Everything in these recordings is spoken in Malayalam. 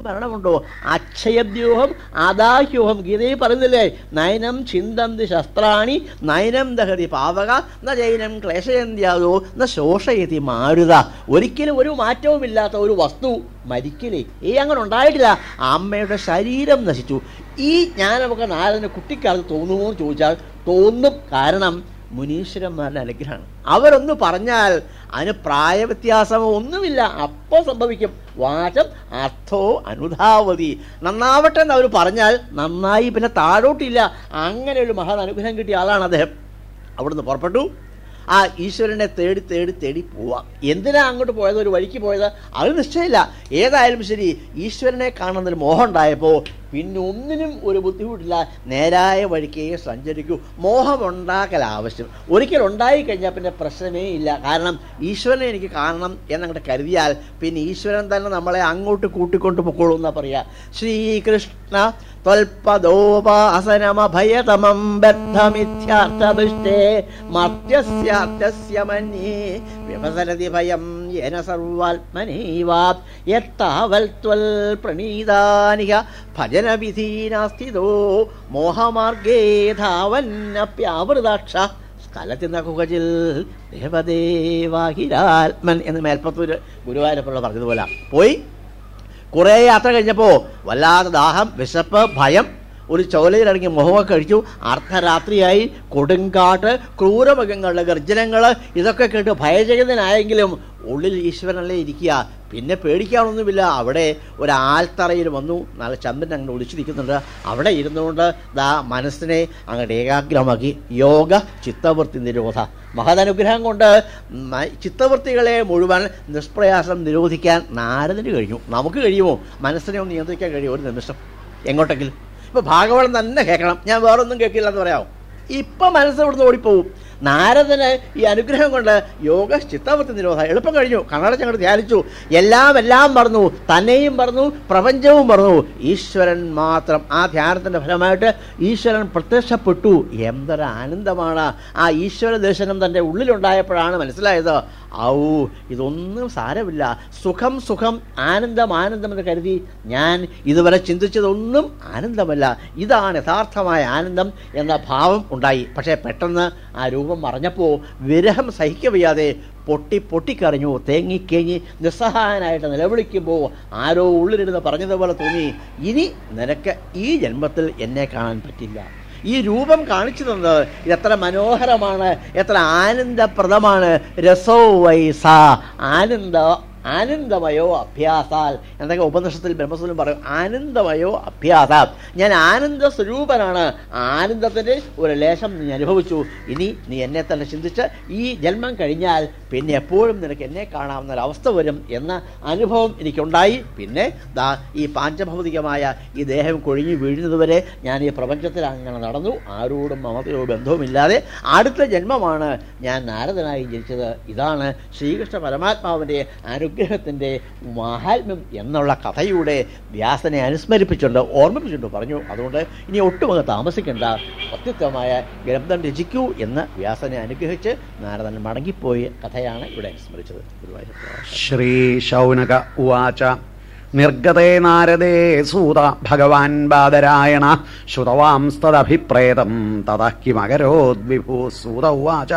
മരണമുണ്ടോ അക്ഷയദ്യൂഹം ആദാഹ്യൂഹം. ഗീതയിൽ പറയുന്നില്ലേ? നയനം ചിന്തന്തി ശസ്ത്രാണി നയനം ദഹതി പാവക ന ജൈനം ക്ലേശയന്ത്യാതോ ന ശോഷയതി മാരുത. ഒരിക്കലും ഒരു മാറ്റവുമില്ലാത്ത ഒരു വസ്തു മരിക്കലേ ഈ അങ്ങനെ ഉണ്ടായിട്ടില്ല. അമ്മയുടെ ശരീരം നശിച്ചു. ഈ ജ്ഞാനമൊക്കെ നാരദന് കുട്ടിക്കാലത്ത് തോന്നുമോ എന്ന് ചോദിച്ചാൽ തോന്നും. കാരണം മുനീശ്വരന്മാരുടെ അനുഗ്രഹമാണ് അവരൊന്ന് പറഞ്ഞാൽ അതിന് പ്രായവ്യത്യാസമോ ഒന്നുമില്ല. അപ്പോൾ സംഭവിക്കും. വാചം അർത്ഥോ അനുധാവതി. നന്നാവട്ടെ എന്ന് അവർ പറഞ്ഞാൽ നന്നായി പിന്നെ താഴോട്ടില്ല. അങ്ങനെ ഒരു മഹാൻ അനുഗ്രഹം കിട്ടിയ ആളാണ് അദ്ദേഹം. അവിടുന്ന് പുറപ്പെട്ടു. ആ ഈശ്വരനെ തേടി തേടി തേടി പോവാം. എന്തിനാ അങ്ങോട്ട് പോയത്? ഒരു വഴിക്ക് പോയത്? അത് നിശ്ചയമില്ല. ഏതായാലും ശരി ഈശ്വരനെ കാണുന്നൊരു മോഹം ഉണ്ടായപ്പോൾ പിന്നെ ഒന്നിനും ഒരു ബുദ്ധിമുട്ടില്ല. നേരായ വഴിക്കേ സഞ്ചരിക്കൂ. മോഹമുണ്ടാക്കൽ ആവശ്യം. ഒരിക്കൽ ഉണ്ടായിക്കഴിഞ്ഞാൽ പിന്നെ പ്രശ്നമേ ഇല്ല. കാരണം ഈശ്വരനെ എനിക്ക് കാണണം എന്നങ്ങോട്ട് കരുതിയാൽ പിന്നെ ഈശ്വരൻ തന്നെ നമ്മളെ അങ്ങോട്ട് കൂട്ടിക്കൊണ്ട് പൊക്കോളൂ എന്നാ പറയുക ശ്രീകൃഷ്ണ ത്വൽപദോപാസനമഭയതമം ബദ്ധമിഥ്യാർത്ഥദൃഷ്ടേ മർത്യസ്യാർത്ഥസ്യ വിഭസരതി ഭയം യേന സർവാത്മനൈവാപ് യത്താവൽ ത്വൽ പ്രണീതാനിക ഭജനവിധീനാസ്ഥിതോ മോഹമാർഗേ ധാവന്നപ്യാവൃതാക്ഷ സ്ഥലത്തിന്ന കുകജിൽ ദേവദേവാഹിരാത്മൻ എന്ന് മേൽപ്പത്തൂര് ഗുരുവായൂരപ്പുള്ള പറഞ്ഞതുപോലെ. പോയി. കുറേ യാത്ര കഴിഞ്ഞപ്പോൾ വല്ലാതെ ദാഹം വിശപ്പ് ഭയം ഒരു ചോലയിലിറങ്ങി മുഖമൊക്കെ കഴിച്ചു. അർദ്ധരാത്രിയായി കൊടുങ്കാട്ട് ക്രൂരമൃഗങ്ങളുടെ ഗർജനങ്ങൾ ഇതൊക്കെ കേട്ട് ഭയചകിതനായെങ്കിലും ഉള്ളിൽ ഈശ്വരനല്ലേ ഇരിക്കുക. പിന്നെ പേടിക്കാനൊന്നുമില്ല. അവിടെ ഒരു ആൽത്തറയിൽ വന്നു. നല്ല ചന്ദ്രൻ അങ്ങനെ ഒളിച്ചിരിക്കുന്നുണ്ട്. അവിടെ ഇരുന്നുകൊണ്ട് ദാ മനസ്സിനെ അങ്ങോട്ട് ഏകാഗ്രമാക്കി. യോഗ ചിത്തവൃത്തി നിരോധ. മഹദനുഗ്രഹം കൊണ്ട് ചിത്തവൃത്തികളെ മുഴുവൻ നിഷ്പ്രയാസം നിരോധിക്കാൻ നാരദിന് കഴിഞ്ഞു. നമുക്ക് കഴിയുമോ? മനസ്സിനെ ഒന്ന് നിയന്ത്രിക്കാൻ കഴിയുമോ? ഒരു നിമിഷം. എങ്ങോട്ടെങ്കിലും. ഇപ്പൊ ഭാഗവതം തന്നെ കേൾക്കണം. ഞാൻ വേറൊന്നും കേൾക്കില്ല എന്ന് പറയാമോ ഇപ്പൊ മനസ്സ് ഇവിടുന്ന് ഓടിപ്പോവും. നാരദന് ഈ അനുഗ്രഹം കൊണ്ട് യോഗ ചിത്തവൃത്തി നിരോധ എളുപ്പം കഴിഞ്ഞു. കണ്ണടച്ച് അങ്ങോട്ട് ധ്യാനിച്ചു. എല്ലാം എല്ലാം മറന്നു. തന്നെയും മറന്നു. പ്രപഞ്ചവും മറന്നു. ഈശ്വരൻ മാത്രം. ആ ധ്യാനത്തിന്റെ ഫലമായിട്ട് ഈശ്വരൻ പ്രത്യക്ഷപ്പെട്ടു. എന്തൊരു ആനന്ദമാണ്. ആ ഈശ്വര ദർശനം തന്റെ ഉള്ളിലുണ്ടായപ്പോഴാണ് മനസ്സിലായത്. ഔ ഇതൊന്നും സാരമില്ല. സുഖം സുഖം ആനന്ദം ആനന്ദം എന്ന് കരുതി ഞാൻ ഇതുവരെ ചിന്തിച്ചതൊന്നും ആനന്ദമല്ല. ഇതാണ് യഥാർത്ഥമായ ആനന്ദം എന്ന ഭാവം ഉണ്ടായി. പക്ഷേ പെട്ടെന്ന് ആ രൂപം മറഞ്ഞപ്പോൾ വിരഹം സഹിക്കവയ്യാതെ പൊട്ടി പൊട്ടിക്കറിഞ്ഞു തേങ്ങിക്കേങ്ങി നിസ്സഹായനായിട്ട് നിലവിളിക്കുമ്പോൾ ആരോ ഉള്ളിലിരുന്ന് പറഞ്ഞതുപോലെ തോന്നി. ഇനി നിനക്ക് ഈ ജന്മത്തിൽ എന്നെ കാണാൻ പറ്റില്ല. ഈ രൂപം കാണിച്ചു തന്നത് എത്ര മനോഹരമാണ് എത്ര ആനന്ദപ്രദമാണ്. രസോ വൈസ ആനന്ദ ആനന്ദമയോ അഭ്യാസാൽ. എന്നൊക്കെ ഉപനിഷത്തിൽ ബ്രഹ്മസൂലം പറയും? ആനന്ദമയോ അഭ്യാസാൽ. ഞാൻ ആനന്ദ സ്വരൂപനാണ് ആനന്ദത്തിന്റെ ഒരു ലേശം നീ അനുഭവിച്ചു. ഇനി നീ എന്നെ തന്നെ ചിന്തിച്ച് ഈ ജന്മം കഴിഞ്ഞാൽ പിന്നെ എപ്പോഴും നിനക്ക് എന്നെ കാണാവുന്ന ഒരവസ്ഥ വരും എന്ന അനുഭവം എനിക്കുണ്ടായി. പിന്നെ ദാ ഈ പാഞ്ചഭൗതികമായ ഈ ദേഹം കൊഴിഞ്ഞു വീഴുന്നതുവരെ ഞാൻ ഈ പ്രപഞ്ചത്തിൽ അങ്ങനെ നടന്നു. ആരോടും മമതയോ ബന്ധവുമില്ലാതെ അടുത്ത ജന്മമാണ് ഞാൻ നാരദനായി ജനിച്ചത്. ഇതാണ് ശ്രീകൃഷ്ണ പരമാത്മാവിന്റെ അനുഗ്രഹത്തിന്റെ മാഹാത്മ്യം എന്നുള്ള കഥയുടെ വ്യാസനെ അനുസ്മരിപ്പിച്ചുകൊണ്ട് ഓർമ്മിപ്പിച്ചുകൊണ്ട് പറഞ്ഞു. അതുകൊണ്ട് ഇനി ഒട്ടും അങ്ങ് താമസിക്കേണ്ട. അത്യുത്തമമായ ഗ്രന്ഥം രചിക്കൂ എന്ന് വ്യാസനെ അനുഗ്രഹിച്ച് നാരദൻ മടങ്ങിപ്പോയ കഥയാണ് ഇവിടെ സ്മരിച്ചത് ശ്രീ ശൗനക ഉവാച നിർഗതേ നാരദേ സൂത ഭഗവാൻ ബാദരായണ ശ്രുതവാംസ്തദഭിപ്രേതം തതഃ സൂത ഉവാച.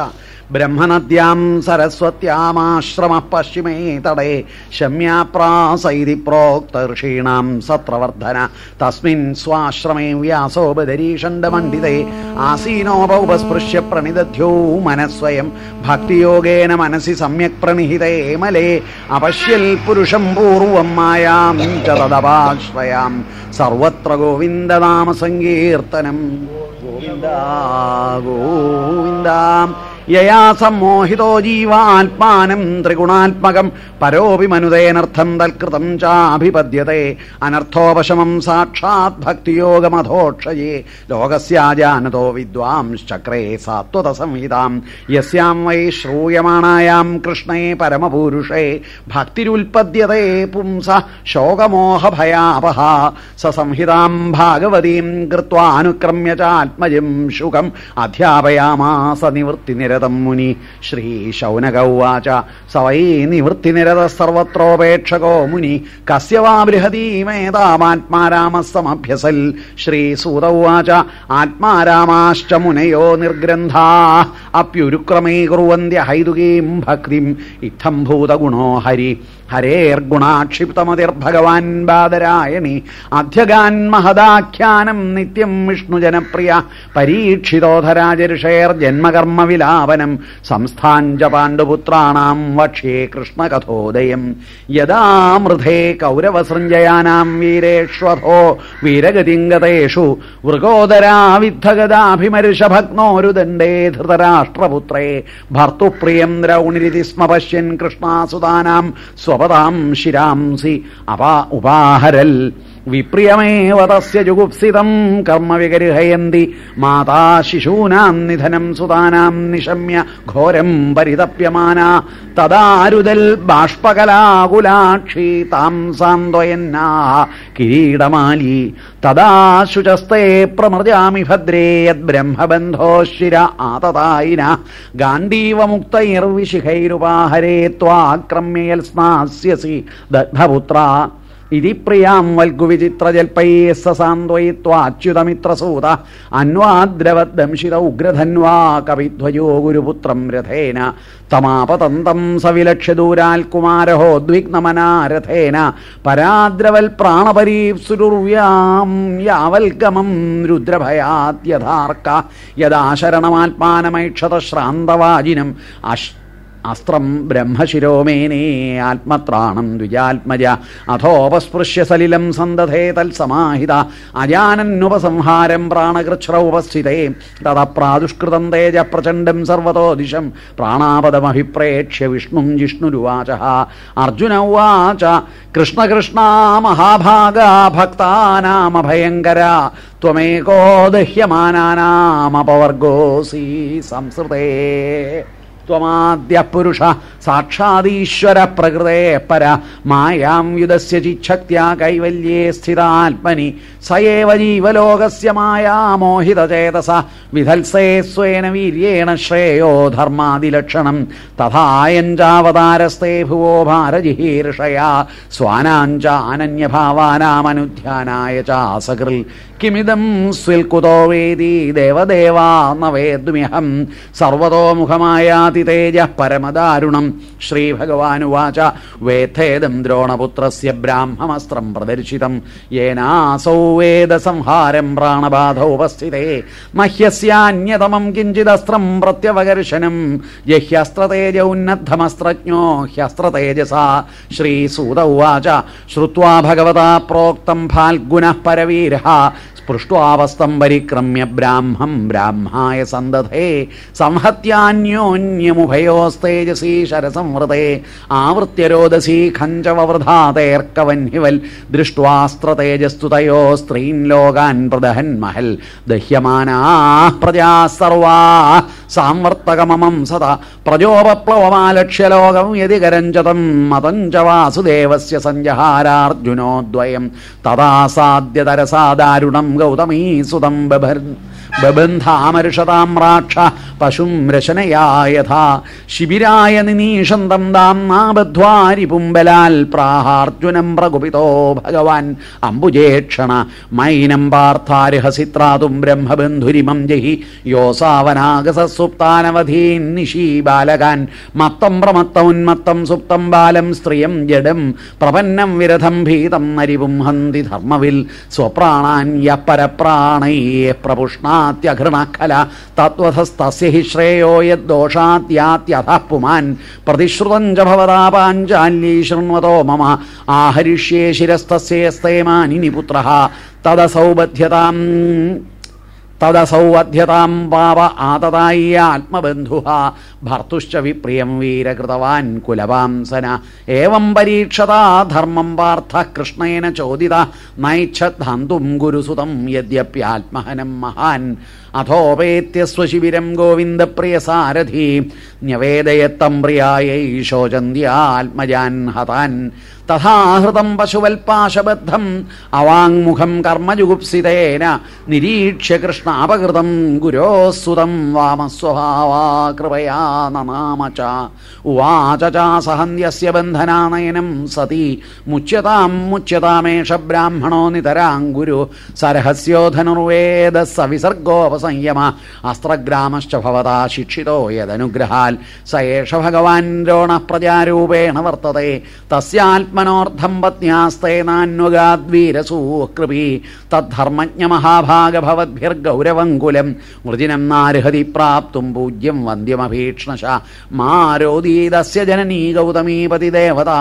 ബ്രഹ്മനദ്യാം സരസ്വത്യാമാശ്രമ പശ്ചിമേ തടേ ശമ്യാപ്രാസൈതി പ്രോക്തർഷീണാം സത്രവർദ്ധന. തസ്മിൻ സ്വാശ്രമേ വ്യാസോപദരീഷണ്ഡമണ്ഡിതേ ആസീനോപസ്പൃശ്യ പ്രണിദധ്യോ മനസ്വയം ഭക്തിയോഗേന മനസി സമ്യക് പ്രണിഹിതേ മലേ. അപശ്യൽ പുരുഷം പൂർവം മായാം തദപാശ്രയാം സർവത്ര ഗോവിന്ദനാമസങ്കീർത്തനം ഗോവിന്ദ ഗോവിന്ദ. യയാ മോഹിതോ ജീവാത്മാനം ത്രിഗുണാത്മകം പരോപി മനുതേനർത്ഥം തൽകൃതം ചാഭിപദ്യത്തെ അനർത്ഥോപശമം സാക്ഷാത് ഭക്തിയോഗമധോക്ഷയേ ലോകസ്യാജാനതോ വിദ്വാംശ്ചക്രേ സാത്വത സംഹിതാം യസ്യാം വൈ ശ്രൂയമാണായാം കൃഷ്ണേ പരമപുരുഷേ ഭക്തിരുൽപദ്യതേ പുംസ ശോകമോഹഭയാപഹ സ സംഹിതാം ഭാഗവതീം കൃത്വാനുക്രമ്യ ചാത്മജം ശുകം അധ്യാപയാമാസ നിവൃത്തി നിരത വിരതം മുനി ശ്രീ ശൗനക സവൈ സ വൈ നിവൃത്തിനിരത സർവത്രോപേക്ഷകോ മുനി. കസ്യവാ ബൃഹതീമേതാമാത്മാരാമസമഭ്യസൽ ശ്രീ സൂത ഉവാച ആത്മാരാമാശ്ച മുനയോ നിർഗ്രന്ഥാ. അപ്യുരുക്രമേ കുറുവന്ത്യ ഹൈതുകീം ഭക്തിം. ഇത്തം ഭൂതഗുണോ ഹരി. ഹരേർഗുണാക്ഷിപ്തമതിർഭഗവാൻ ബാദരായണി. അധ്യഗാൻ മഹദാഖ്യാനം നിത്യം വിഷ്ണുജനപ്രിയ. പരീക്ഷിതോധരാജരുഷേർ ജന്മകർമ്മ വിലാപനം സംസ്ഥാഞ്ച പാണ്ഡുപുത്രാണാം വക്ഷ്യേ കൃഷ്ണകഥോദയം. യഥാമൃതേ കൗരവസൃഞ്ജയാനാം വീരേഷ്വധോ വീരഗതിംഗതേഷു വൃഗോദരാവിദ്ധഗതാഭിമരുഷഭഗ്നോരുദണ്ഡേ ധൃതരാഷ്ട്രപുത്രേ. ഭർത്തുപ്രിയം ദ്രൗണിരിതി സ്മ പശ്യൻ കൃഷ്ണാസുതാനാം സ്വപതാം ശിരാംസി അപാ ഉപാഹരൽ വിപ്രിയമേവ തസ്യ ജുഗുപ്സിതം കർമ്മ വികരിഹയന്തി മാതാ ശിശൂനാം നിധനം സുതാനാം നിശമ്യ ഘോരം പരിതപ്യമാന തദാരുതൽ ബാഷ്പകലാകുലാക്ഷി താം സാന്ത്വയന്നാ കിരീടമാലി തദാ ശുചസ്തേ പ്രമൃജാമി ഭദ്രേ യദ്ബ്രഹ്മബന്ധോ ശിര ആതതായിന ഗാന്ധീവമുക്തൈർവിശിഖൈരുപാഹരേ ത്വാക്രമ്യയൽ സ്നാസ്യസി ദഗ്ധപുത്ര ഇതി പ്രിയാം വൽഗുവിചിത്രജൽപൈ സാന്ത്വയിത്വാച്യുതമിത്രസൂത അന്വാദ്രവദ്ദംശിത ഉഗ്രധന്വാ കവിധ്വജോ ഗുരുപുത്രം രഥേന തമാപതന്തം സവിലക്ഷ്യദൂരാൽ കുമാരഹോദ്വിഗ്നമനാരഥേന പരാദ്രവൽ പ്രാണപരീപ്സുരുർവ്യാം യാവൽഗമം രുദ്രഭയാത്യഥാർക്ക യദാശരണമാത്മാനമൈക്ഷത ശ്രാന്തവാജിനം അശ് അസ്ത്രം ബ്രഹ്മശിരോമേനേ ആത്മത്രാണം ദ്വിജാത്മജ. അഥോപസ്പൃശ്യ സലിലം സന്തധേ തത്സമാഹിത. അജാനന്നുപസംഹാരം പ്രാണകൃച്ഛ്ര ഉപസ്ഥിതേ. തതപ്രാദുഷ്കൃതം തേജ പ്രചണ്ഡം സർവതോ ദിശം പ്രാണാപദമഭിപ്രേക്ഷ്യ വിഷ്ണും ജിഷ്ണുരുവാച അർജുന ഉവാച. കൃഷ്ണകൃഷ്ണ മഹാഭാഗ ഭക്താനാമഭയങ്കര. ത്വമേകോ ദഹ്യമാനാനാമപവർഗോസി സംസൃതേ. ത്വമാദ്യ പുരുഷ സാക്ഷാദീശ്വര പ്രകൃതേ പര മായാം യുധസ്യ ചിച്ഛക്ത്യാ കൈവല്യേ സ്ഥിതാത്മനി സയേവ ജീവലോകസ്യ മായാമോഹിതചേതസ വിധത്സേ സ്വേന വീര്യേണ ശ്രേയോ ധർമാതിലക്ഷണം. തഥായഞ്ചാവതാരസ്തേ ഭുവോ ഭാരജിഹീർഷയാ. സ്വാനാഞ്ചാനന്യഭാവാനാമനുധ്യാനായ ചാസകൃൽ. കിമിദം സ്വിൽകുതോ വേദി ദേവദേവാ ന വേദ്മ്യഹം സർവതോമുഖമായാതി തേജ പരമദാരുണം. ശ്രീഭഗവാനുവാച വേത്തേദം ദ്രോണപുത്രസ്യ ബ്രാഹ്മമസ്ത്രം പ്രദർശിതം. യേനാസൗ വേദ സംഹാരം പ്രാണബാധോപസ്ഥിതേ മഹ്യസ്യാന്യതമം കിഞ്ചിദസ്ത്രം പ്രത്യവകർഷനം. യഹ്യസ്ത്രതേജ ഉന്നദ്ധമസ്ത്രജ്ഞോ ഹ്യസ്ത്രതേജസ. ശ്രീസൂത ഉവാച ശ്രുവാ ഭഗവതാ പ്രോക്തം ഫാൽഗുനഃ പരവീരഃ സ്പൃഷ്ട്വാവസ്തം പരിക്രമ്യ ബ്രാഹ്മം ബ്രാഹ്മായ സന്തധേ സംഹത്യാന്യോന്യമുഭയോസ്തേജസീ ശരസംവൃതേ ആവൃത്യരോദസീ ഖഞ്ചവൃധാതേർക്കവന്ഹിവൽ ദൃഷ്ട്വാസ്ത്രതേജസ്തുതയോ സ്ത്രീൻ ലോകാൻ പ്രദഹൻ മഹൽ ദഹ്യമാനാ പ്രജാ സർവാ സാംവർത്തകമമം സത പ്രജോപപ്ലവമാലക്ഷ്യലോകം യതി കരഞ്ചതം മതം ച വാസുദേവസ്യ സഞ്ജഹാരാർജുനോദ്വയം തഥാസാദ്യതരസാദാരുണം గౌతమీ సుతం బభర్ ബബന്ധാമരുഷതാമ്രാക്ഷ പശും രശനയായഥാ. ശിബിരായ നിനീഷന്തം ദാംനാബദ്ധ്വാരി പുംബലാൽ പ്രാഹാർജുനം പ്രകുപിതോ ഭഗവാൻ. അംബുജേക്ഷണ മൈനം പാർത്ഥാർഹസിത്രാതും ബ്രഹ്മബന്ധുരിമം ജഹി. യോസാവനാഗസുപ്താനവധീൻ നിശീ ബാലകാൻ. മത്തം പ്രമത്തമുന്മത്തം സുപ്തം ബാലം സ്ത്രീയം ജഡം. പ്രപന്നം വിരഥം ഭീതം നരിവും ഹന്തി ധർമ്മവിൽ സ്വപ്രാണാൻ യപരപ്രാണൈ പ്രപുഷ്ണാത്യഘൃണഖല തത്വധസ്തസ്യ ഹി ശ്രേയോ യദ്ദോഷാത്യാത്യഥ പുമാൻ പ്രതിശ്രുതം ച ഭവതാ പാഞ്ചാല്യൈ ശൃണ്വതോ മമ ആഹരിഷ്യേ ശിരസ്തസ്യേസ്തേമാനിനി പുത്ര തദസൗബധ്യതാം തദസൗവധ്യതാം പാപ ആതതായ ആത്മബന്ധു ഭർത്തുശ്ച വിപ്രിയം വീരകൃതവാൻ കുലവാംസന. ഏവം പരീക്ഷതാ ധർമ്മം പാർത്ഥ കൃഷ്ണേന ചോദിത. നൈച്ഛന്തും ഗുരുസുതം യദ്യപ്യാത്മഹനം മഹാൻ. അഥോപേത്യ സ്വശിബിരം ഗോവിന്ദപ്രിയ സാരഥി ന്യവേദയത്തം പ്രിയായൈ ശോചന്ത്യാത്മജാൻ ഹതാൻ. തഥാഹൃതം പശുവൽപാശബദ്ധം. അവാങ്മുഖം കർമ്മജുഗുപ്സിതേന. നിരീക്ഷ്യ കൃഷ്ണാപകൃതം. ഗുരോസുതം വാമസ്വഭാവാ കൃപയാ നനാമ ച ഉവാച ചാസഹന്യസ്യ ബന്ധനാനയനം സതി. മുച്യതാം മുച്യതാമേഷ ബ്രാഹ്മണോ നിതരാം ഗുരു. സരഹസ്യോ ധനുർവേദ സവിസർഗോപസംയമ അസ്ത്രഗ്രാമശ്ച ശിക്ഷിതോ യദനുഗ്രഹാൽ. സ ഏഷ ഭഗവാൻ രോണ പ്രജാരൂപേണ വർത്തത്തെ തസ്യാത്മനോർത്ഥം പത്ന്യാസ്തേനാന്വഗാദ്വീരസൂകൃപി തദ്ധർമ്മജ്ഞ മഹാഭാഗഭവദ്ഭിർഗൗരവങ്കുലം വൃജിനം നാർഹതി പ്രാപ്തും പൂജ്യം വന്ദ്യമഭീക്ഷ്ണശ. മാരോദീതസ്യ ജനനീ ഗൗതമീപതി ദേവത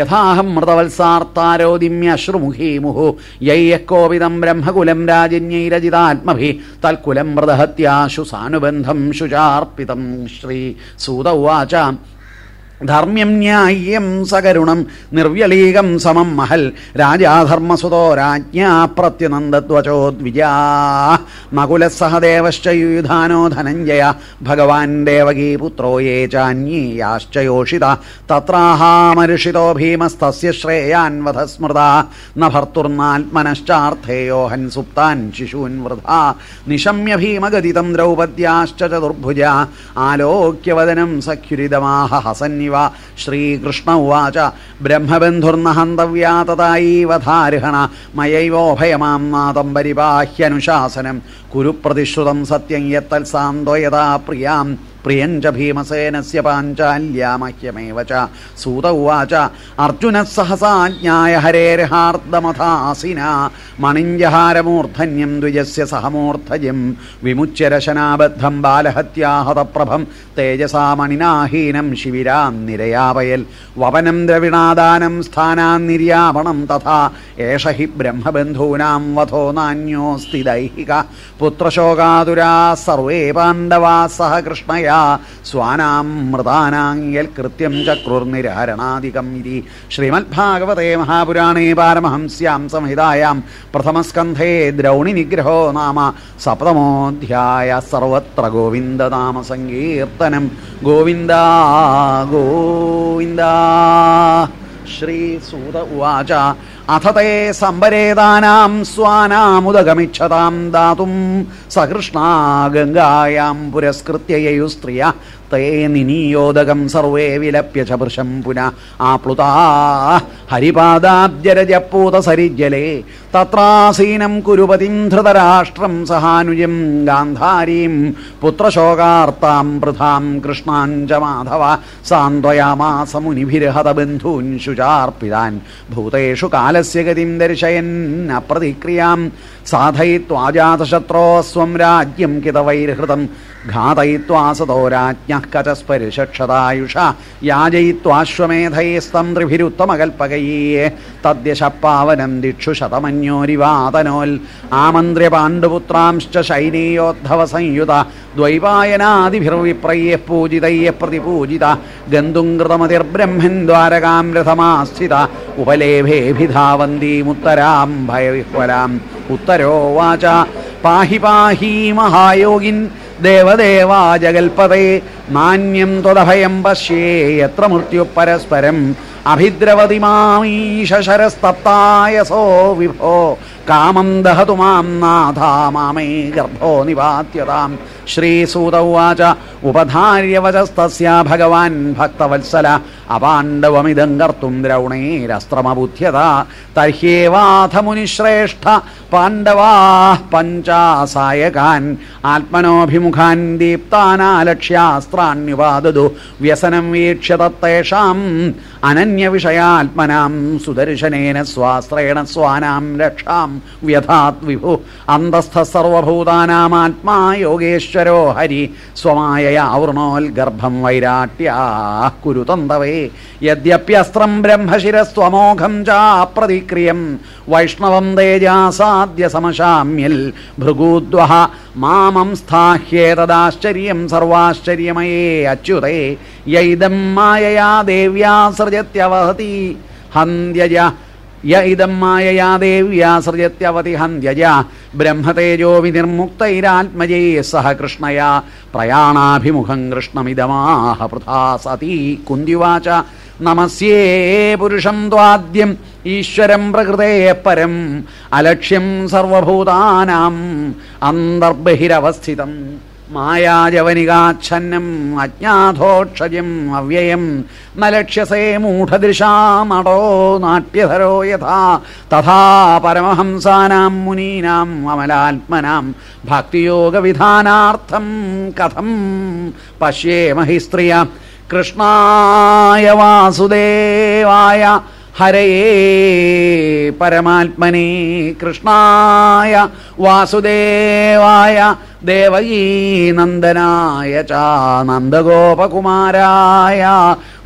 യഥാഹം മൃതവത്സാർത്താരോദിമ്യശ്രുമുഖീമുഹു യയ്യക്കോപിതം ബ്രഹ്മകുലം രാജന്യൈരജിതാത്മഭി തൽക്കുലം मृदहत्याशु सानुबन्धं शुजार्पितम् श्रीसूत उवाच। ധർമ്മ്യം ന്യായ്യം സകരുണം നിർവ്യലീകം സമം മഹൽ. രാജാധർമ്മസുതോ രാജ്ഞാ പ്രത്യനന്ദത്വചോദ്വിജാ നകുലസഹദേവശ്ച ധനഞ്ജയ. ഭഗവാൻ ദേവകീ പുത്രോ യേ ചാന്യേയാശ്ചയോഷിത. തത്രാഹാമരുഷിതോ ഭീമസ്തസ്യ ശ്രേയാൻ വധസ്മൃത. ന ഭർത്തുർനാത്മനശ്ചാർത്ഥേയോഹൻ സുപ്താൻ ശിശൂൻ വൃഥാ. നിശമ്യ ഭീമഗതിതം ദ്രൗപദ്യാശ്ച ചതുർഭുജ. ആലോക്യവദനം സഖ്യുരിതമാഹ ഹസന്നിവ. ശ്രീകൃഷ്ണ ഉവാച. ബ്രഹ്മബന്ധുർന ഹന്തവ്യാ തഥായീവധാർഹണ മയൈവോഭയമാം നാദം പരിപാഹ്യനുശാസനം കുരുപ്രതിശ്രുതം സത്യം യത്തൽ സാന്ത്വയതാ പ്രിയാം. പ്രിയം ച ഭീമസേനസ്യ പാഞ്ചാല്യാമഹ്യമേവ ച. സൂത ഉവാച. അർജുന സഹസാജ്ഞായ ഹരേർഹാർദ്ദമഥാസിന മണിഞ്ജഹാരമൂർധന്യം ദ്വിജസ്യ സഹമൂർധജം. വിമുച്യരശനാബദ്ധം ബാലഹത്യാഹതപ്രഭം. തേജസാ മണിനാഹീനം ശിവിരാം നിരയാവയൽ വപനം ദ്രവിണാദാനം സ്ഥാനാ നിര്യാപണം തഥാ. ഏഷ ഹി ബ്രഹ്മബന്ധൂനാം വധോ നാന്യോസ്തി ദൈഹിക. പുത്രശോകാതുരാ സർവേ പാണ്ഡവാ സഹ കൃഷ്ണയാ. സ്വാനാം മൃതാനാങ്ങിയൽ കൃത്യം ചക്രുർനിരഹരണാധികം ഇതി. ശ്രീമദ്ഭാഗവതേ മഹാപുരാണേ പാരമഹംസ്യാം സംഹിതായാം പ്രഥമസ്കന്ധേ ദ്രൗണി നിഗ്രഹോ നാമ സപ്തമോധ്യായ സർവത്ര ഗോവിന്ദ ഗോവിന്ദനാമ സങ്കീർത്തനം ഗോവിന്ദ. ഗോവിന്ദ ശ്രീസൂത ഉവാച. അഥ തേ സംവരേതാനാം സ്വാനാമുദഗമിച്ഛതാം ദാതും സകൃഷ്ണാ ഗംഗായാം പുരസ്കൃത്യയു സ്ത്രീയ. തേ നിനീയോദകം സർവേ വിലപ്യ ച വൃഷം പുന. ആപ്ലുതാ ഹരിപാദാബ്ജരജപ്പൂതസരിജ്ജലേ തത്രാസീനം കുരുപതിം ധൃതരാഷ്ട്രം സഹാനുജം ഗാന്ധാരീം പുത്രശോകാർത്താം വൃഥാം കൃഷ്ണാഞ്ച മാധവ. സാന്ത്വയാമാസ മുനിഭിർഹതബന്ധൂൻ ശുചാർപ്പിതാൻ. ഭൂതേഷു കാലസ്യ ഗതിം ദർശയൻ. അപ്രതിക്രിയാം സാധയിത്വാജാതശത്രോ സ്വം രാജ്യം കിതവൈർഹൃതം. ഘാതയിത്വാസതോ രാജ്ഞ ത്രിഭിരുത്തമകൽപ്പകയേ തദ്യശ പാവനം ദിക്ഷു ശതമന്യോരിവാതനോൽ ആമന്ത്ര്യ പാണ്ഡുപുത്രാംശ്ച ശൈനീയോദ്ധവ സംയുത ദ്വൈപായനാദിഭിർവിപ്രയ്യ പൂജിതയ്യ പ്രതിപൂജിത ഗന്ധുംകൃതമതിർബ്രഹ്മൻ ദ്വാരകാം രഥമാസ്ഥിത ഉപലേഭേഭിധാവന്തീമുത്തരാം ഭയവിഹ്വലാം. ഉത്തരോവാച പാഹി പാഹി മഹായോഗിൻ ദേവദേവാ ജഗൽപതേ നാന്യം ത്വദഭയം പശ്യേ എത്ര മൃത്യു പരസ്പരം അഭിദ്രവതി മാമീശരസ്തപ്തായസോ വിഭോ കാമം ദഹതു മാം നാഥ മാമേ ഗർഭോ നിവാത്യതാം. ശ്രീസൂത ഉവാച ഉപധാര്യവചസ്തസ്യ ഭഗവാൻ ഭക്തവത്സല. അപാണ്ഡവമിതം കർത്തും ദ്രൗണേരസ്ത്രമബുദ്ധ്യത. തർഹ്യേവാഥ മുനിശ്രേഷ്ഠ പാണ്ഡവാ പഞ്ചാസായകാൻ. ആത്മനോഭിമുഖാൻ ദീപ്താനാലക്ഷ്യാസ്ത്രാണ്യുപാദതു വ്യസനം വീക്ഷ്യ തത്തേഷാം അനന്യവിഷയാത്മനാം സുദർശനേന സ്വാശ്രയണ സ്വാനാം രക്ഷാം. വ്യഥാത് വിഭു അന്തസ്ഥ സർവഭൂതാനാമാത്മാ യോഗേശ്വരോ ഹരി. സ്വമായയാവൃണോൽഗർഭം വൈരാട്യാ കുരുതന്തവേ. യദ്യപ്യസ്ത്രം ബ്രഹ്മശിരസ്വമോഘം ചാപ്രതിക്രിയം വൈഷ്ണവം തേജാസാദ്യ സമശാമ്യൽ ഭൃഗൂദ്വഹ. മാമം സ്ഥാഹ്യേതദാശ്ചര്യം സർവാശ്ചര്യമയേ അച്യുതേ. യൈദം മായയാ ദേവ്യാ സൃജത്യവഹതി. ഹന്ത്യജ യ ഇദം മായയാ ദേവ്യാ സൃജത്യവതി ഹന്ത്യജ ബ്രഹ്മതേജോ വിനിർമുക്തൈരാത്മജേ സഹ കൃഷ്ണയാ. പ്രയാണാഭിമുഖം കൃഷ്ണമിതമാഹ പൃഥാ കുന്തിവാച. നമസ്യേ പുരുഷം ത്വാദ്യം ഈശ്വരം പ്രകൃതേ പരം. അലക്ഷ്യം സർവഭൂതാനാം അന്തർബഹിരവസ്ഥിതം. മായാജവനികാച്ഛന്നം അജ്ഞാഥോക്ഷജം അവ്യയം നലക്ഷ്യസേ മൂഢദൃശാമടോ മൂഢദൃശാ നടോ നാട്യധരോ യഥാ തഥാ പരമഹംസാനാം മുനീനാം അമലാത്മനാം ഭക്തിയോഗവിധാനാർത്ഥം കഥം. പശ്യേമഹി സ്ത്രിയ കൃഷ്ണായ വാസുദേവായ ഹരയേ പരമാത്മനേ കൃഷ്ണായ വാസുദേവായ ദേവകീനന്ദനായ ച നന്ദഗോപകുമാരായ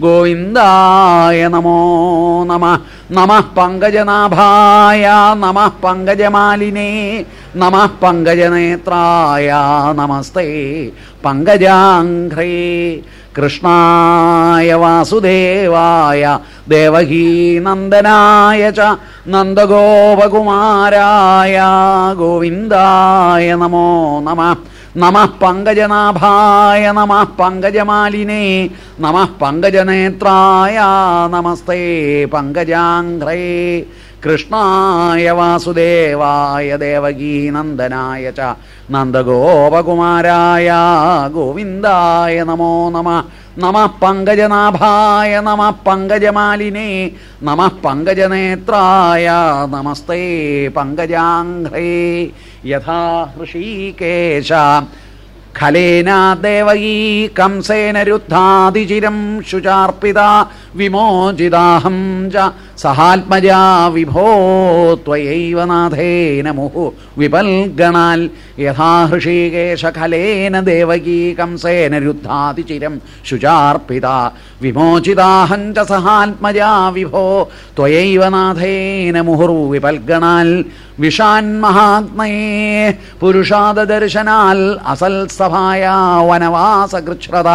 ഗോവിന്ദായ നമോ നമ. നമ പങ്കജനാഭായ നമ പങ്കജമാലിനേ നമ പങ്കജനേത്രായ നമസ്തേ. പങ്കജാഘ്രേ. കൃഷ്ണായ വാസുദേവായ ദേവകീനന്ദനായ ച നന്ദഗോപകുമാരായ ഗോവിന്ദായ നമോ നമ. നമ പങ്കജനാഭായ നമ പങ്കജമാലിനേ. നമ പങ്കജനേത്രായ നമസ്തേ പങ്കജാഘ്രേ കൃഷ്ണായ വാസുദേവായ ദേവകീനന്ദനായ ച. നന്ദഗോപകുമാരായ ഗോവിന്ദായ നമോ നമ. നമ പങ്കജനാഭായ നമ പങ്കജമാലിനേ നമ പങ്കജനേത്രായ നമസ്തേ പങ്കജാഘ്രേ. യഥാ ഹൃഷീകേശ. ഖലേന ദേവകീ കംസേന രുദ്ധാതിചിരം ശുചാർപ്പിത വിമോചിതാഹം ച സഹാത്മജാ വിഭോ ത്വയൈവ നാഥേന മുഹു വിപൽഗണാൽ യഥാ ഹൃഷീകേശ ഖലേന ദേവകീ കംസേന രുദ്ധാതിചിരം ശുചാർപ്പിത. വിമോചിതാഹം ച സഹാത്മജാ വിഭോ ത്വയൈവ നാഥേന മുഹുർ വിപൽഗണാൽ വിഷാൻ മഹാത്മയേ പുരുഷാദർശനാൽ അസൽ സഭായ വനവാസകൃച്ഛ്രത.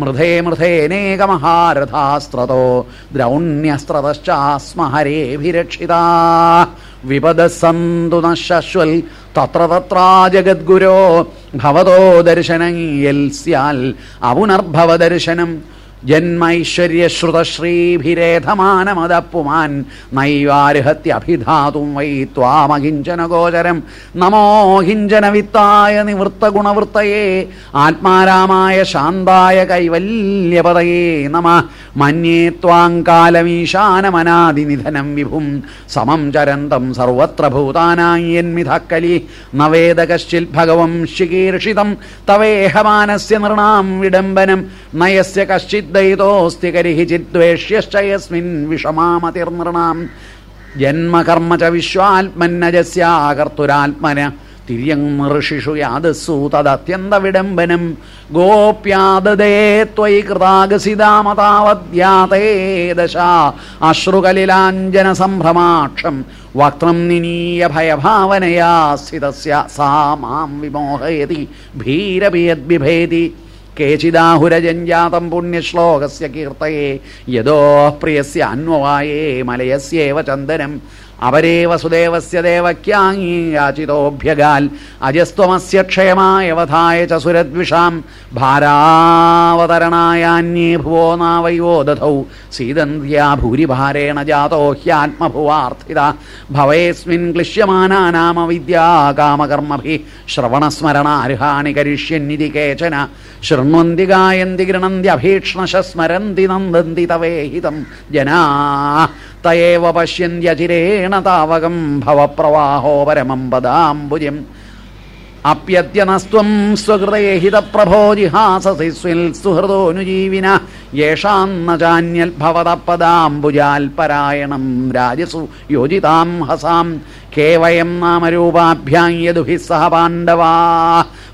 മൃധേ മൃധേനേകമഹാരഥാസ്ത്രതോ ദ്രൗണ്യസ്ത്രതശ്ചാസ്മ ഹരേഭിരക്ഷിതാ വിപദസന്തു നശ്വൽ തത്ര തത്രാ ജഗദ്ഗുരോ ഭവതോ ദർശനം യൽ സ്യാൽ അപുനർഭവദർശനം ജന്മൈശ്വര്യശ്രുതശ്രീഭിരേധമാനമതപ്പുമാൻ നൈവാർഹത്യഭിധാതും വൈ ത്വാമഹിഞ്ചന ഗോചരം നമോഹിഞ്ചന വിത്തായ നിവൃത്തഗുണവൃത്തയേ. ആത്മാരാമായ ശാന്തായ കൈവല്യപതയേ നമ. മന്യേ ത്വാം കാലമീശാനമനാദിനിധനം വിഭും. സമം ചരന്തം സർവത്ര ഭൂതാനായന്മിധക്കലി നവേദ കശ്ചിൽ ഭഗവം ശികീർഷിതം തവേഹമാനസ്യ നൃണാം വിഡംബനം. നയസ്യ കശ്ചിദ്ദയിതോസ്തി കരിഹി വിശ്വാത്മന്നജസ്യാകർത്തുരാത്മന തിര്യങ്ങർഷിഷു യാദസ്സു തദത്യന്ത വിഡംബനം ഗോപ്യാദേ ത്വയി കൃതാഗസിതാമതാവദ്യാതേ അശ്രുകലിലാഞ്ജന സംഭ്രമാക്ഷം വക്രം നിനീയ ഭയഭാവനയാ സ്ഥിതസ്യ. സാ മാം വിമോഹയതി. ഭീരപിയദ്ബിഭേതി കേചിദാഹുരജഞ്ജാതം പുണ്യശ്ലോകസ്യ കീർത്തയേ യദോ പ്രിയസ്യ അന്വവായേ മലയസ്യേവ ചന്ദനം അവരേ വസുദേവസ്യ ദേവക്യാങ്ങീ യാചിതോഭ്യഗാൽ അജസ്ത്വമസ്യ ക്ഷയമായ വധായ ച സുരദ്വിഷാം ഭാരാവതരണായാന്യേ ഭുവോ നാവയോ ദധൗ സീതന്ധ്യാ ഭൂരിഭാരേണ ജാതോ ഹ്യാത്മഭുവാർത്ഥിത ഭവേസ്മിൻ ക്ലിശ്യമാനാനാമ വിദ്യാ കാമകർമ്മഭി ശ്രവണസ്മരണാർഹാണി കരിഷ്യന്നിതി കേചന ശൃണ്വന്തി ഗായന്തി ഗൃണന്തി അഭീക്ഷണശ സ്മരന്തി നന്ദന്തി തവേഹിതം ജനാ തയേവ പശ്യന്തിരേണ താവകം ഭവപ്രവാഹോ പരമം പദാംബുജം. അപ്യത്യനസ്ത്വം സ്വഹൃതയെ പ്രഭോ ജിഹാസസി സ്വിൽ സുഹൃദോനുജീവിന. യേഷാന്ന ചാന്യൽഭവതപദാംബുജാൽ പരായണം രാജസു യോജിതാം ഹസാം. കേവയം നാമരൂപാഭ്യാം യദുഭിः സഹ പാണ്ഡവാ.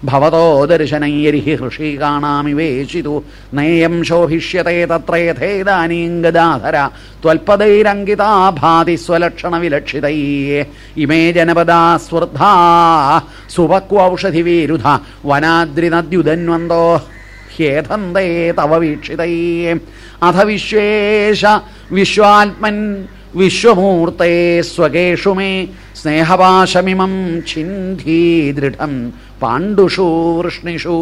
ഭവതോ ദർശനം യരിഹി ഹൃഷീകാണാമിവേശിതു നേയം ശോഭിഷ്യത്തെ തത്ര യഥേദാനീം ഗദാധര. ത്വൽപതൈരങ്കിതാ ഭാതി സ്വലക്ഷണവിലക്ഷിതൈ ഇമേ ജനപദാ സ്വർധാ വനാദ്രി നദ്യുതന്വന്തോ ഹ്യേധന്തേ തവ വീക്ഷിതൈ അഥ വിശ്വേഷ വിശ്വാത്മൻ विश्वमूर्ते स्वगेषु मे स्नेहपाशमिमं छिन्धीदृढं पाण्डुषु वृष्णिषु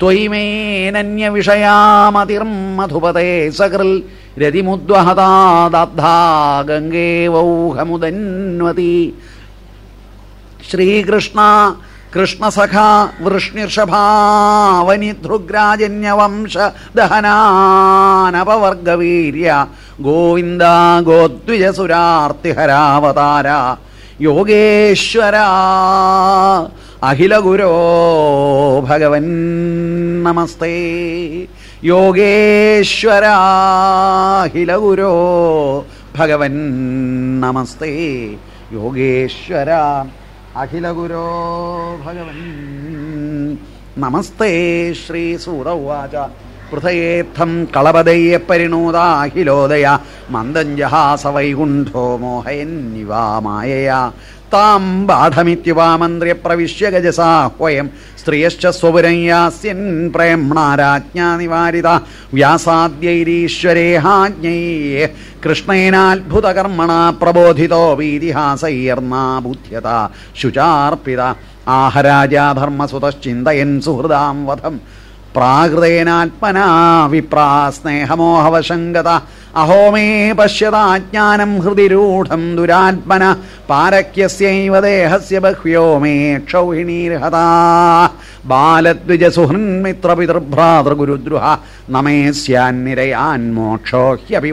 त्वयि मेनन्यविषयामतिर्मधुपते सकृल् रदिमुद्वहदा दद्धा गङ्गेवौहमुदन्वती श्रीकृष्णा കൃഷ്ണസഖ വൃഷ്ണിർഷഭാവനിധൃഗ്രാജന്യവംശ ദഹനാനപവർഗവീര്യ ഗോവിന്ദ ഗോദ്വിജസുരാർത്തിഹരാവതാര യോഗേശ്വര അഖിലഗുരോ ഭഗവൻ നമസ്തേ യോഗേശ്വര അഖിലഗുരോ ഭഗവൻ നമസ്തേ യോഗേശ്വര അഖിലഗുരോ ഭഗവൻ. നമസ്തേ ശ്രീ സൂതവാച. പൃഥയേത്ഥം കളപതയ്യ പരിണൂതാഖിലോദയ മന്ദം ജഹാസ വൈകുണ്ഠോ മോഹയന്നിവാ മായയാ. താം ബാധമിത്യുപാമന്ത്ര്യ പ്രവിശ്യ ഗജസാഹ്വയം സ്ത്രിയശ്ച സ്വപുരം യാസ്യൻ പ്രേംണാരാജ്ഞാ നിവാരിത വ്യാസാദ്യൈരീശ്വരേഹാജ്ഞൈ കൃഷ്ണേനാത്ഭുതകർമ്മണ പ്രബോധിതോ വീതിഹാസൈർന്നാ ബുദ്ധ്യത ശുചാർപ്പിത ആഹരാജാധർമ്മസുതശ്ചിന്തയൻ സുഹൃദാം വധം പ്രാകൃതേനാത്മനാ വിപ്രാ സ്നേഹമോഹവശങ്കത അഹോ പശ്യതാജ്ഞാനം ഹൃദി രൂഢം ദുരാത്മന. പാരക്യസ്യൈവ ദേഹസ്യ ബഹ്വ്യോ മേ ക്ഷൗഹിണീർഹതാ. ബാലദ്വിജസുഹൃന്മിത്രപിതൃഭ്രാതൃഗുരുദ്രുഹ നമേസ്യാന്നിരയാൻ മോക്ഷോ ഹ്യപി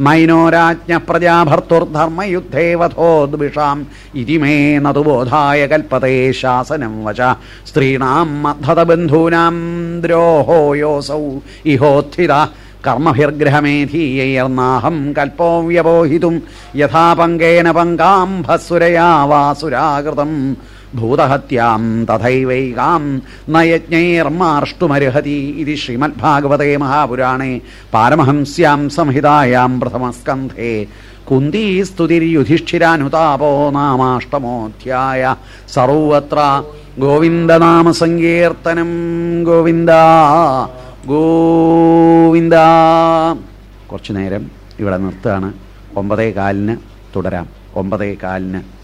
മൈനോരാജ്ഞ പ്രജാഭർത്തുർധർമ്മയുദ്ധേ വധോദ്വിഷാം ഇതി മേ നതുബോധായ കൽപ്പതേ ശാസനം വച. സ്ത്രീണാം മദ്ധതബന്ധൂനാം ദ്രോഹോ യോസൗ. ഇഹോത്ഥിത കർമ്മഭിർഗ്രഹമേധീയർന്നാഹം കൽപ്പോ വ്യവോഹിതും യഥാ പങ്കേന പങ്കാംഭസുരയാ വാസുരാകൃതം ഭൂതഹത്യാം തഥൈവൈകാം നയജ്ഞൈർമാർഷ്ടുമർഹതി ഇത് ശ്രീമദ്ഭാഗവതേ മഹാപുരാണേ. പാരമഹംസ്യാം സംഹിതായാം പ്രഥമസ്കന്ധേ. കുന്തീസ്തുതിര്യുധിഷ്ഠിരാനുതാപോ നാമാഷ്ടമോധ്യായ. സർവത്ര ഗോവിന്ദനാമസങ്കീർത്തനം ഗോവിന്ദ ഗോവിന്ദ. കുറച്ചു നേരം ഇവിടെ നിർത്തുകയാണ്. ഒമ്പതേ കാലിന് തുടരാം. ഒമ്പതേ കാലിന്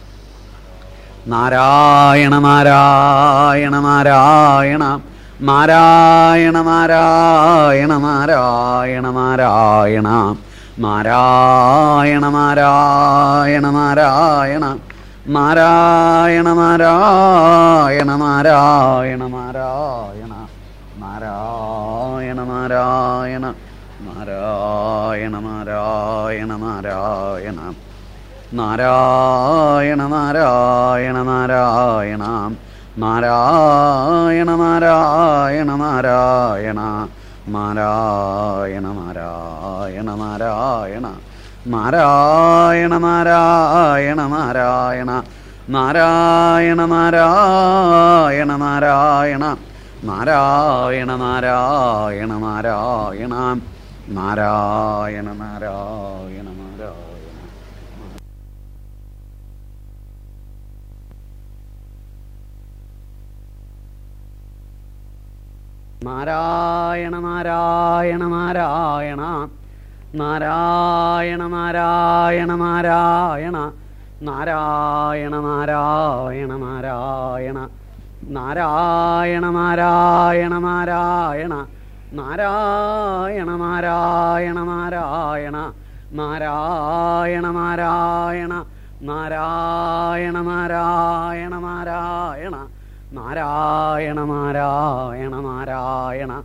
നാരായണ നാരായണ നാരായണ. നാരായണ നാരായണ നാരായണ നാരായണ. നാരായണ നാരായണ നാരായണ. നാരായണ നാരായണ നാരായണ നാരായണ. നാരായണ നാരായണ. നാരായണ നാരായണ നാരായണ. നാരായണ നാരായണ നാരായണ. നാരായണ നാരായണ നാരായണ. നാരായണ നാരായണ നാരായണ. നാരായണ നാരായണ നാരായണ. നാരായണ നാരായണ നാരായണ. നാരായണ നാരായണ നാരായണ. നാരായണ നാരായണ നാരായണ നാരായണ നാരായണ. നാരായണ നാരായണ നാരായണ. നാരായണ നാരായണ നാരായണ. നാരായണ നാരായണ നാരായണ. നാരായണ നാരായണ നാരായണ. നാരായണ നാരായണ. നാരായണ നാരായണ നാരായണ. നാരായണ നാരായണ നാരായണ.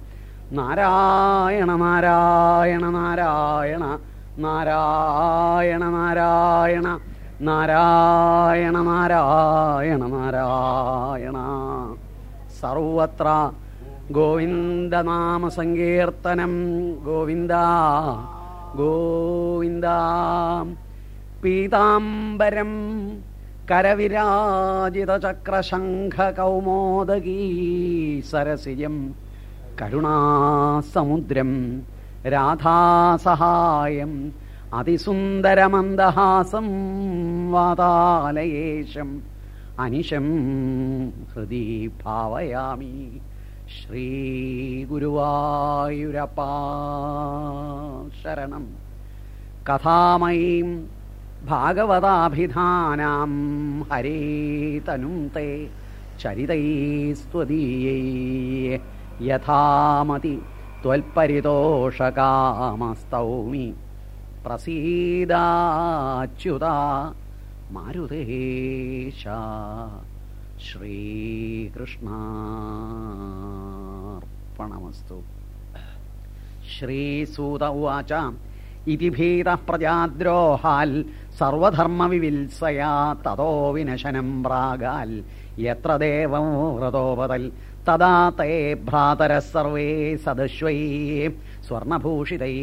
നാരായണ നാരായണ നാരായണ. നാരായണ നാരായണ. നാരായണ നാരായണ നാരായണ. സർവത്ര ഗോവിന്ദനാമസങ്കീർത്തനം ഗോവിന്ദ ഗോവിന്ദ. പീതാംബരം കരവിരാജിതചക്രശംഖകൗമോദഗീ സരസിജം കരുണാസമുദ്രം രാധാസഹായം അതിസുന്ദരമന്ദഹാസം വാതാലയേശം അനിശം ഹൃദി ഭാവയാമി ശ്രീഗുരുവായൂരപ്പാ ശരണം. കഥാമയീം ഭാഗവതാഭിധാനാം. ഹരേ തനും തേ ചരിതൈസ്ത്വദീയൈ യഥാമതി ത്വൽപരിതോഷകാമസ്തൗമി. പ്രസീദാച്യുത മാരുതേശ. ശ്രീകൃഷ്ണാർപ്പണമസ്തു. ശ്രീസൂത ഉവാച. ഇതി ഭീത പ്രജാദ്രോഹാൽ സർവധർമ്മവിവിത്സയാ തതോ വിനശനം പ്രാഗാൽ. യത്ര ദേവം വ്രതോപതൽ തദാ തേ ഭ്രാതര സർവേ സദശ്വൈ. സ്വർണഭൂഷിതൈ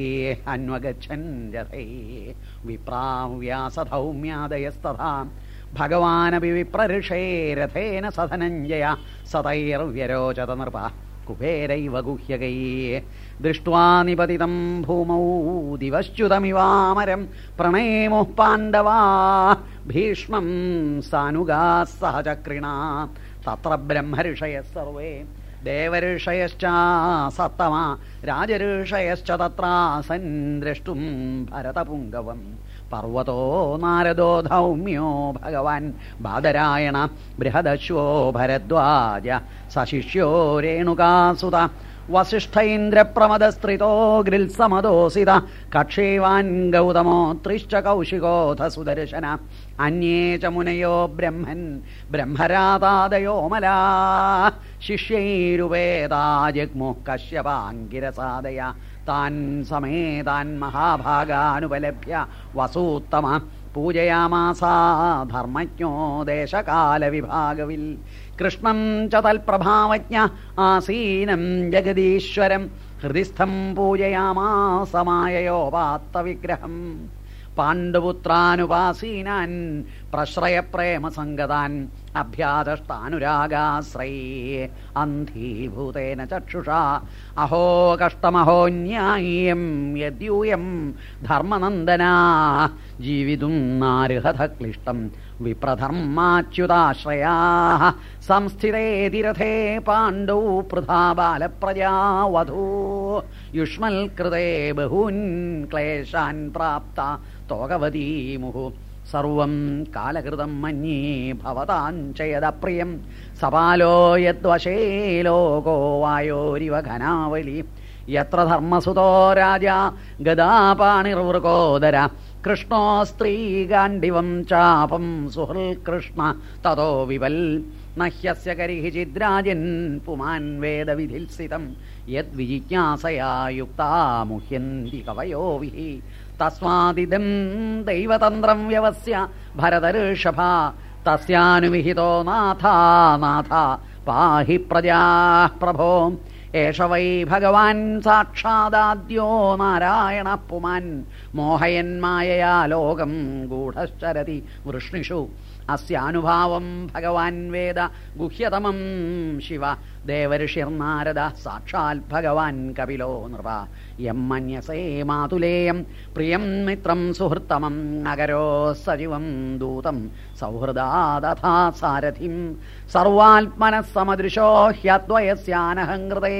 അന്വഗച്ഛൻ രഥൈ വിപ്രാവ്യാസധൗമ്യാദയസ്തഥാ. ഭഗവാനപി വിപ്രഋഷേ രഥേന സധനഞ്ജയ സതൈർവ്യരോചത നൃപ കുബേരൈവ ഗുഹ്യകൈ ദൃഷ്ട്വാ നിപതിതം ഭൂമൗ ദിവശ്ച്യുതമിവാമരം പ്രണേമോ പാണ്ഡവാ. ഭീഷ്മം സാനുഗാ സഹചക്രിണ. തത്ര ബ്രഹ്മഋഷയ സർവേ. ദേവഋഷയശ്ച സത്തമ രാജഋഷയശ്ച തത്രാസൻ ദ്രഷ്ടും ഭരതപുങ്കവം. പർവതോ നാരദോ ധൗമ്യോ ഭഗവാൻ ബാദരായണ ബൃഹദശ്വോ ഭരദ്വാജ സശിഷ്യോ രേണുകാസുത वसिष्ठैन्द्रप्रमदस्त्रितो गृल्समदोऽसिद कक्षैवान् गौतमोऽ त्रिश्च कौशिकोऽथ सुदर्शन अन्ये च मुनयो ब्रह्मन् ब्रह्मरातादयोमला शिष्यैरुवेदा जग्मुः कश्यपाङ्गिरसादय। तान् समेतान् महाभागानुपलभ्य वसूत्तम। പൂജയാമാസാ ധർമ്മജ്ഞോ ദേശകാലവിഭാഗവിൽ കൃഷ്ണം ച തൽപ്രഭാവജ്ഞ ആസീനം ജഗദീശ്വരം ഹൃദിസ്ഥം പൂജയാമാസമായയോപാത്തവിഗ്രഹം പാണ്ഡുപുത്രാനുപാസീനാൻ പ്രശ്രയപ്രേമസംഗതാൻ अभ्यादष्टानुरागाश्रये अन्धीभूतेन चक्षुषा। अहो कष्टमहो न्याय्यम् यद्यूयम् धर्मनन्दना। जीवितुम् नारुह क्लिष्टम् विप्रधर्माच्युताश्रयाः। संस्थिते दिरथे पाण्डौ पृथा बालप्रजावधू युष्मल्कृते बहून् क्लेशान् प्राप्ता तोगवदीमुहुः സർവം കാലകൃതം മന്യേ ഭവതാൻ ചയദപ്രിയം സപാലോ യദ്വശേ ലോകോ വായോരിവ ഘനാവലി. യത്ര ധർമ്മസുതോ രാജ ഗദാപാണിർവൃകോദര. കൃഷ്ണോ സ്ത്രീകാണ്ഡിവം ചാപം സുഹൃൽ കൃഷ്ണ തതോ വിവൽ. നഹ്യസ്യ കരിഹി ചിദ്രാജൻ പുമാൻ വേദവിധിൽസിതം യദ്വിജിജ്ഞാസയാ യുക്താ മുഹ്യന്തി കവയോ तस्मादिदम् दैवतन्त्रम् व्यवस्य भरतऋषभा तस्यानुविहितो नाथा नाथा पाहि प्रजाः प्रभो। एष वै भगवान् साक्षादाद्यो नारायणः पुमान्। मोहयन्मायया लोकम् गूढश्चरति वृष्णिषु। അസ്യാനുഭാവം ഭഗവാൻ വേദ ഗുഹ്യതമം ശിവ. ദേവഋഷിർനാരദ സാക്ഷാൽ ഭഗവാൻ കപിലോ നൃപ. യം മന്യസേ മാതുലേയം. പ്രിയം മിത്രം സുഹൃത്തമം നഗരോ സജീവം ദൂതം. സൗഹൃദാദഥാ സാരഥിം. സർവാത്മനസ്സമദൃശോ ഹ്യദ്വയസ്യാനഹങ്കൃതേ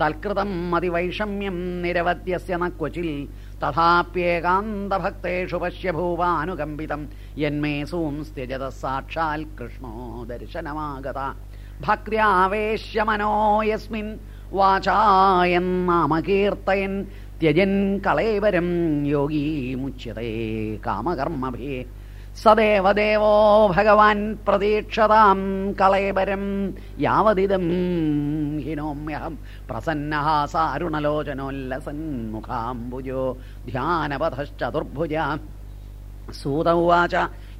തൽകൃതം അതിവൈഷമ്യം നിരവധ്യസ്യ ന ക്വചിൽ. तथाप्येकान्तभक्तेषु पश्य पश्यभूवानुकम्पितम् यन्मे सूंस्त्यजतः साक्षात् कृष्णो दर्शनमागता। भक्त्यावेश्य मनो यस्मिन् वाचायन्नामकीर्तयन् त्यजन् कलैवरम् योगीमुच्यते कामकर्मभिः। स देवदेवो भगवान् प्रतीक्षताम् कलयवरम् यावदिदम् हिनोम्यहम् प्रसन्नः सारुणलोचनोल्लसन्मुखाम्बुजो ध्यानवधश्चतुर्भुज सूत उवाच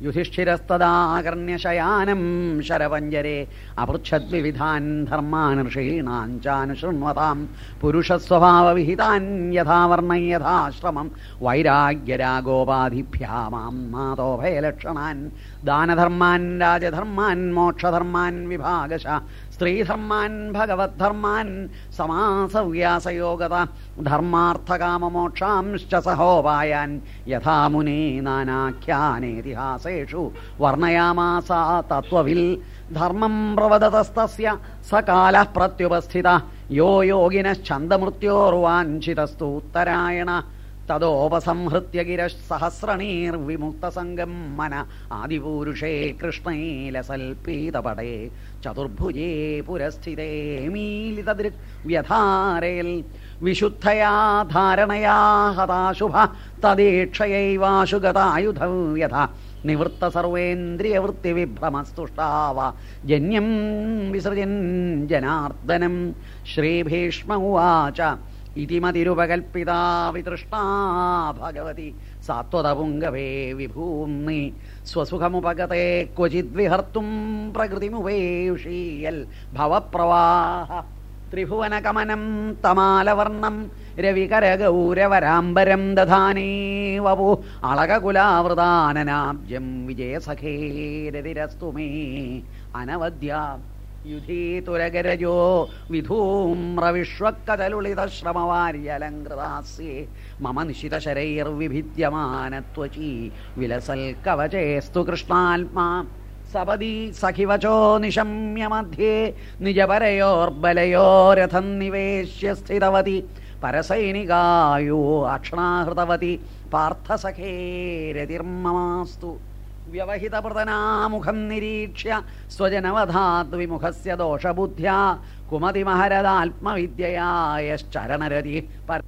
युधिष्ठिरस्तदाकर्ण्यशयानम् शरपञ्जरे अपृच्छद्विविधान् धर्मानुषयीणाञ्चानुशृण्वताम् चानुशृण्वताम् पुरुषस्वभावविहितान् यथा श्रमम् वैराग्यरागोपाधिभ्या माम् मातोभयलक्षणान् ദാനധർമാൻ രാജധർമാൻ മോക്ഷധർമാൻ വിഭാഗശ സ്ത്രീധർമാൻ ഭഗവദ്ധർമാൻ സമാസവ്യാസയോഗത ധർമാർത്ഥകാമമോക്ഷാംശ്ച സഹോപായാൻ യഥാ മുനി നാനാഖ്യാനേതിഹാസേഷു വർണയാമാസ തത്വവിൽ. ധർമ്മം പ്രവദതസ്തസ്യ സകാല പ്രത്യുപസ്ഥിത യോ യോഗിനശ്ചന്ദമൃത്യോർവാഞ്ചിതസ്തു ഉത്തരായണ തദോപസംഹൃത്യ ഗിരസഹസ്രണീർവിമുക്തസംഗം മന. ആദിപൂരുഷേ കൃഷ്ണേ ലസൽപീതപടേ ചതുർഭുജേ പുരസ്ഥിതേ മീലിതദൃക് വ്യധാരയിൽ വിശുദ്ധയാ ധാരണയാ ഹതാശുഭ തദീക്ഷയൈവാശുഗതായുധം യഥ. നിവൃത്ത സർവേന്ദ്രിയവൃത്തിവിഭ്രമസ്തുഷ്ടാവ ജന്യം വിസൃജൻ ജനാർദ്ദനം. ശ്രീഭീഷ്മ ഉവാച. ഇതി മതിരുപകൽപ്പിതാ വിതൃഷ്ടാ ഭഗവതി സാത്വതപുങ്കവേ വിഭൂംനി സ്വസുഖമുപഗതേ ക്വചിദ്വിഹർത്തും പ്രകൃതിമുപേഷീയൽ ഭവപ്രവാഹ ത്രിഭുവനകമനം തമാലവർണം രവികരഗൗരവരാംബരം ദധാനേ വപു അളകകുലാവൃതാനനാബ്ജം വിജയസഖേരതിരസ്തു മേ അനവദ്യ യുധീതുരഗരജോ വിധൂമ്രവിശ്വക്കതലുളിതശ്രമവാര്യലങ്കൃതാസ്യേ മമ നിശിതശരൈർവിഭിദ്യമാനത്വചീ വിലസൽ കവചേസ്തു കൃഷ്ണാത്മാ സപദി സഖിവചോ നിശമ്യ മധ്യേ നിജപരയോർബലയോരഥം നിവേശ്യ സ്ഥിതവതി പരസൈനികായോ അക്ഷണാഹൃതവതി പാർത്ഥസഖേരതിർമമാസ്തു വ്യവഹിതപ്രതനാമുഖം നിരീക്ഷ്യ സ്വജനവധാദ്വിമുഖസ്യ ദോഷബുദ്ധ്യാ കുമതിമഹരദാത്മവിദ്യയായശ്ചരണരതി പര